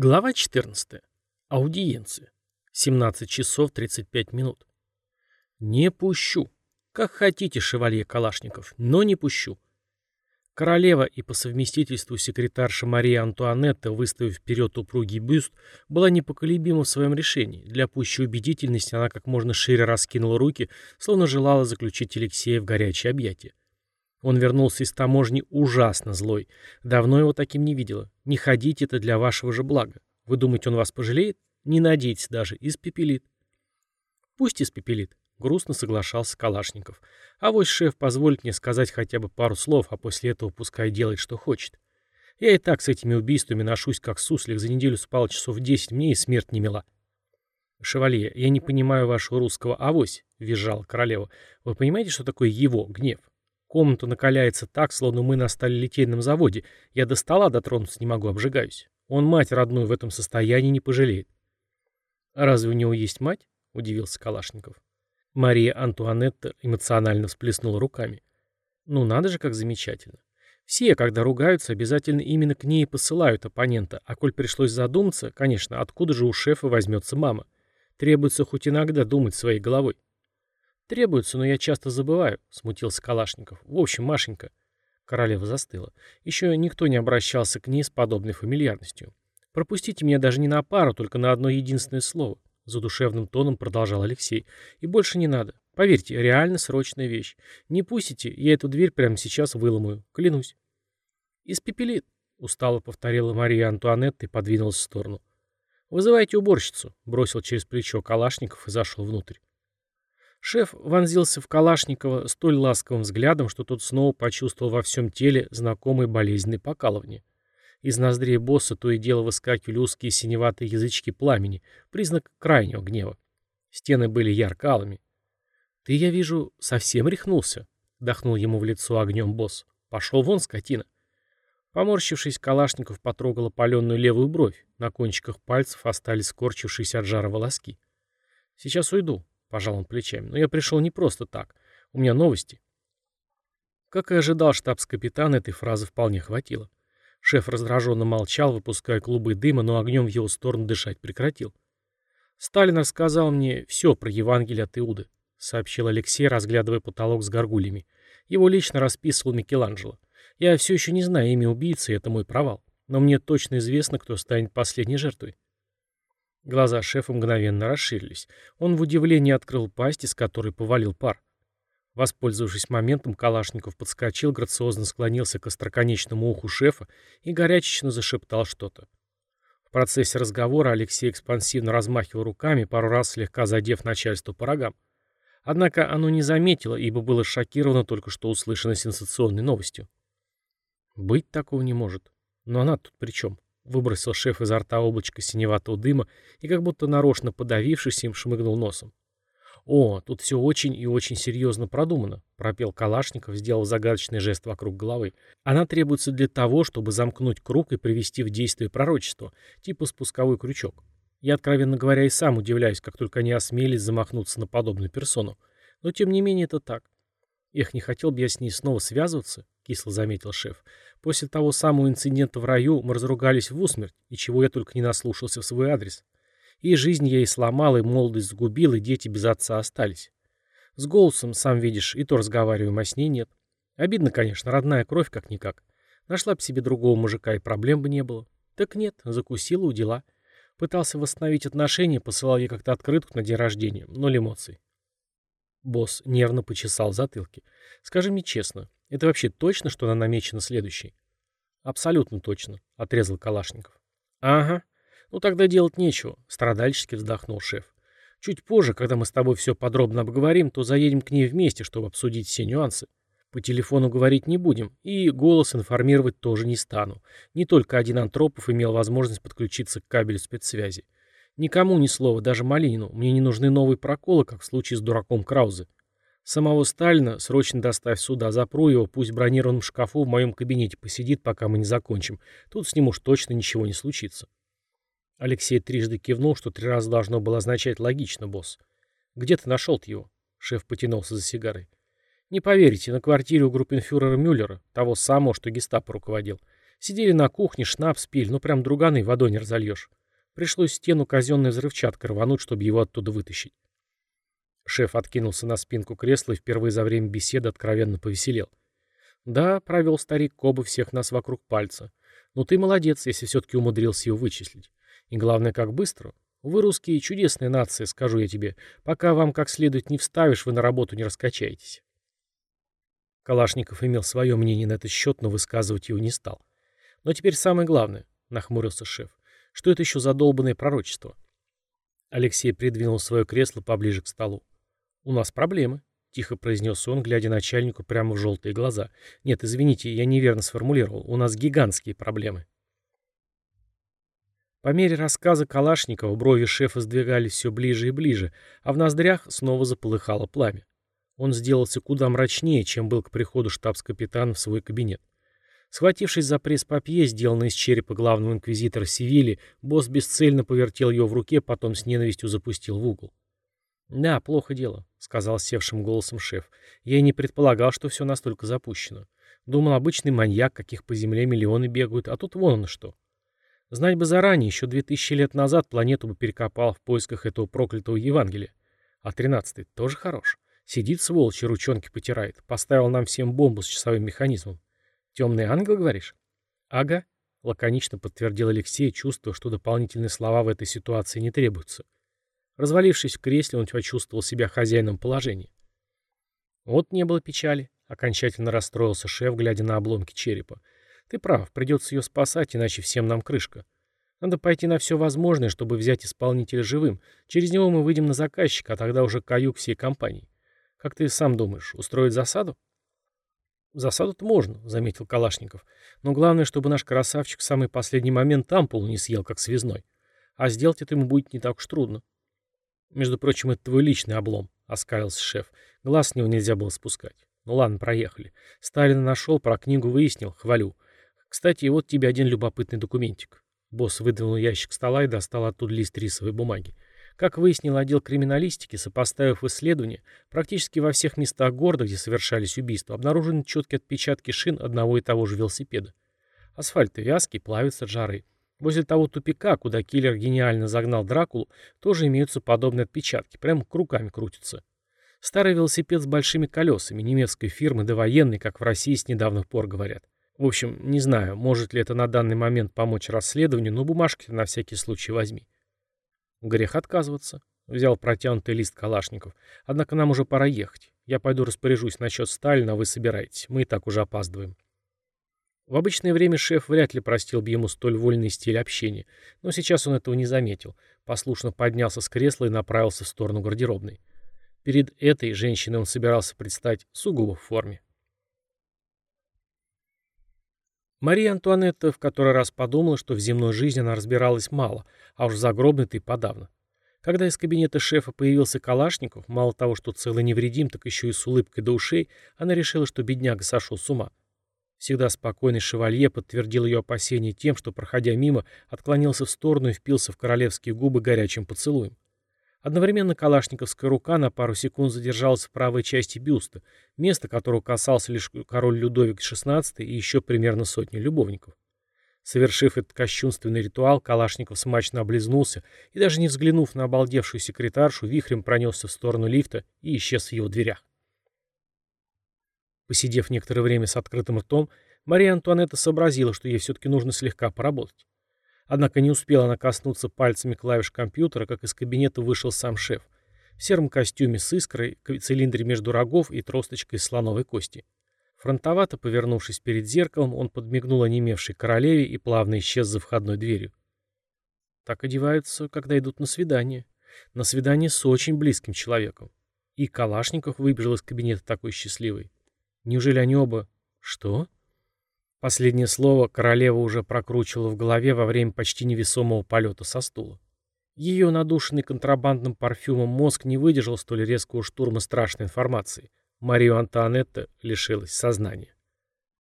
Глава 14. Аудиенция. 17 часов 35 минут. Не пущу. Как хотите, шевалье Калашников, но не пущу. Королева и по совместительству секретарша Мария Антуанетта, выставив вперед упругий бюст, была непоколебима в своем решении. Для пущей убедительности она как можно шире раскинула руки, словно желала заключить Алексея в горячее объятие. Он вернулся из таможни ужасно злой. Давно его таким не видела. Не ходите, это для вашего же блага. Вы думаете, он вас пожалеет? Не надейтесь даже, испепелит. Пусть испепелит, грустно соглашался Калашников. А вот шеф позволит мне сказать хотя бы пару слов, а после этого пускай делает, что хочет. Я и так с этими убийствами ношусь как суслик, за неделю спал часов десять, мне и смерть не мила. «Шевалье, я не понимаю вашего русского авось», — визжала королева. «Вы понимаете, что такое его гнев? Комната накаляется так, словно мы на сталелитейном заводе. Я до стола дотронуться не могу, обжигаюсь. Он мать родную в этом состоянии не пожалеет. «А разве у него есть мать?» — удивился Калашников. Мария Антуанетта эмоционально всплеснула руками. «Ну надо же, как замечательно. Все, когда ругаются, обязательно именно к ней посылают оппонента, а коль пришлось задуматься, конечно, откуда же у шефа возьмется мама? Требуется хоть иногда думать своей головой. «Требуется, но я часто забываю», — смутился Калашников. «В общем, Машенька...» Королева застыла. Еще никто не обращался к ней с подобной фамильярностью. «Пропустите меня даже не на пару, только на одно единственное слово», — задушевным тоном продолжал Алексей. «И больше не надо. Поверьте, реально срочная вещь. Не пустите, я эту дверь прямо сейчас выломаю. Клянусь». «Испепелит», — устало повторила Мария Антуанетта и подвинулась в сторону. «Вызывайте уборщицу», — бросил через плечо Калашников и зашел внутрь. Шеф вонзился в Калашникова столь ласковым взглядом, что тот снова почувствовал во всем теле знакомые болезненные покалывания. Из ноздрей босса то и дело выскакивали узкие синеватые язычки пламени, признак крайнего гнева. Стены были ярко-алыми. «Ты, я вижу, совсем рехнулся», — дохнул ему в лицо огнем босс. «Пошел вон, скотина». Поморщившись, Калашников потрогал опаленную левую бровь. На кончиках пальцев остались скорчившиеся от жара волоски. «Сейчас уйду», Пожал он плечами. Но я пришел не просто так. У меня новости. Как и ожидал штабс-капитан, этой фразы вполне хватило. Шеф раздраженно молчал, выпуская клубы дыма, но огнем в его сторону дышать прекратил. «Сталин рассказал мне все про Евангелие от Иуды», — сообщил Алексей, разглядывая потолок с горгульями. Его лично расписывал Микеланджело. «Я все еще не знаю имя убийцы, это мой провал. Но мне точно известно, кто станет последней жертвой». Глаза шефа мгновенно расширились. Он в удивлении открыл пасть, из которой повалил пар. Воспользовавшись моментом, Калашников подскочил, грациозно склонился к остроконечному уху шефа и горячечно зашептал что-то. В процессе разговора Алексей экспансивно размахивал руками, пару раз слегка задев начальство по рогам. Однако оно не заметило, ибо было шокировано только что услышанной сенсационной новостью. «Быть такого не может. Но она тут при чем?» Выбросил шеф изо рта облачко синеватого дыма и, как будто нарочно подавившись им, шмыгнул носом. «О, тут все очень и очень серьезно продумано», — пропел Калашников, сделал загадочный жест вокруг головы. «Она требуется для того, чтобы замкнуть круг и привести в действие пророчество, типа спусковой крючок. Я, откровенно говоря, и сам удивляюсь, как только они осмелись замахнуться на подобную персону. Но, тем не менее, это так. Эх, не хотел бы я с ней снова связываться, кисло заметил шеф. После того самого инцидента в раю мы разругались в усмерть, и чего я только не наслушался в свой адрес. И жизнь я ей сломал, и молодость сгубил, и дети без отца остались. С голосом, сам видишь, и то разговариваем, а с ней нет. Обидно, конечно, родная кровь как-никак. Нашла бы себе другого мужика, и проблем бы не было. Так нет, закусила у дела. Пытался восстановить отношения, посылал ей как-то открытку на день рождения, ноль эмоций. Босс нервно почесал затылки. «Скажи мне честно, это вообще точно, что она намечена следующей?» «Абсолютно точно», — отрезал Калашников. «Ага. Ну тогда делать нечего», — страдальчески вздохнул шеф. «Чуть позже, когда мы с тобой все подробно обговорим, то заедем к ней вместе, чтобы обсудить все нюансы. По телефону говорить не будем, и голос информировать тоже не стану. Не только один Антропов имел возможность подключиться к кабелю спецсвязи. Никому ни слова, даже Малинину. Мне не нужны новые проколы, как в случае с дураком Краузе. Самого Сталина срочно доставь сюда, запру его, пусть в бронированном шкафу в моем кабинете посидит, пока мы не закончим. Тут с ним уж точно ничего не случится. Алексей трижды кивнул, что три раза должно было означать логично, босс. «Где ты нашел-то его?» Шеф потянулся за сигарой. «Не поверите, на квартире у группенфюрера Мюллера, того самого, что гестапо руководил. Сидели на кухне, шнапс пили, ну прям друганы, водой не разольешь. Пришлось стену казенной взрывчаткой рвануть, чтобы его оттуда вытащить. Шеф откинулся на спинку кресла и впервые за время беседы откровенно повеселел. Да, провел старик Коба всех нас вокруг пальца. Но ты молодец, если все-таки умудрился его вычислить. И главное, как быстро. Вы русские чудесная нация, скажу я тебе. Пока вам как следует не вставишь, вы на работу не раскачаетесь. Калашников имел свое мнение на этот счет, но высказывать его не стал. Но теперь самое главное, нахмурился шеф. Что это еще за долбанное пророчество? Алексей придвинул свое кресло поближе к столу. У нас проблемы, тихо произнес он, глядя начальнику прямо в желтые глаза. Нет, извините, я неверно сформулировал. У нас гигантские проблемы. По мере рассказа Калашникова брови шефа сдвигались все ближе и ближе, а в ноздрях снова заполыхало пламя. Он сделался куда мрачнее, чем был к приходу штабс-капитана в свой кабинет. Схватившись за пресс-папье, сделанный из черепа главного инквизитора Севили, босс бесцельно повертел ее в руке, потом с ненавистью запустил в угол. «Да, плохо дело», — сказал севшим голосом шеф. «Я и не предполагал, что все настолько запущено. Думал, обычный маньяк, каких по земле миллионы бегают, а тут вон он что». Знать бы заранее, еще две тысячи лет назад планету бы перекопал в поисках этого проклятого Евангелия. А тринадцатый тоже хорош. Сидит сволочь и ручонки потирает. Поставил нам всем бомбу с часовым механизмом. Темный ангел, говоришь? Ага, лаконично подтвердил Алексей, чувствуя, что дополнительные слова в этой ситуации не требуются. Развалившись в кресле, он почувствовал себя хозяином положения. Вот не было печали. Окончательно расстроился шеф, глядя на обломки черепа. Ты прав, придется ее спасать, иначе всем нам крышка. Надо пойти на все возможное, чтобы взять исполнителя живым. Через него мы выйдем на заказчика, а тогда уже каюк всей компании. Как ты сам думаешь, устроить засаду? Засаду-то можно, заметил Калашников. Но главное, чтобы наш красавчик в самый последний момент ампулу не съел, как связной. А сделать это ему будет не так уж трудно. Между прочим, это твой личный облом, оскалился шеф. Глаз с него нельзя было спускать. Ну ладно, проехали. Сталина нашел, про книгу выяснил, хвалю. Кстати, вот тебе один любопытный документик. Босс выдвинул ящик стола и достал оттуда лист рисовой бумаги. Как выяснил отдел криминалистики, сопоставив исследования, практически во всех местах города, где совершались убийства, обнаружены четкие отпечатки шин одного и того же велосипеда. Асфальт вязкий, плавится от жары. Возле того тупика, куда киллер гениально загнал Дракулу, тоже имеются подобные отпечатки, прямо руками крутятся. Старый велосипед с большими колесами, немецкой фирмы, довоенный, как в России с недавних пор говорят. В общем, не знаю, может ли это на данный момент помочь расследованию, но бумажки на всякий случай возьми. Грех отказываться. Взял протянутый лист Калашников. Однако нам уже пора ехать. Я пойду распоряжусь насчет Сталина, а вы собираетесь. Мы и так уже опаздываем. В обычное время шеф вряд ли простил бы ему столь вольный стиль общения, но сейчас он этого не заметил. Послушно поднялся с кресла и направился в сторону гардеробной. Перед этой женщиной он собирался предстать сугубо в форме. Мария Антуанетта в который раз подумала, что в земной жизни она разбиралась мало, а уж загробной-то и подавно. Когда из кабинета шефа появился Калашников, мало того, что целый невредим, так еще и с улыбкой до ушей, она решила, что бедняга сошел с ума. Всегда спокойный шевалье подтвердил ее опасения тем, что, проходя мимо, отклонился в сторону и впился в королевские губы горячим поцелуем. Одновременно калашниковская рука на пару секунд задержалась в правой части бюста, место которого касался лишь король Людовик XVI и еще примерно сотни любовников. Совершив этот кощунственный ритуал, Калашников смачно облизнулся и, даже не взглянув на обалдевшую секретаршу, вихрем пронесся в сторону лифта и исчез в его дверях. Посидев некоторое время с открытым ртом, Мария Антуанетта сообразила, что ей все-таки нужно слегка поработать. Однако не успела она коснуться пальцами клавиш компьютера, как из кабинета вышел сам шеф. В сером костюме с искрой, цилиндре между рогов и тросточкой слоновой кости. Фронтовато повернувшись перед зеркалом, он подмигнул онемевшей королеве и плавно исчез за входной дверью. Так одеваются, когда идут на свидание. На свидание с очень близким человеком. И Калашников выбежал из кабинета такой счастливый. Неужели они оба... Что? Последнее слово королева уже прокручивала в голове во время почти невесомого полета со стула. Ее надушенный контрабандным парфюмом мозг не выдержал столь резкого штурма страшной информации. Марию Антуанетта лишилась сознания.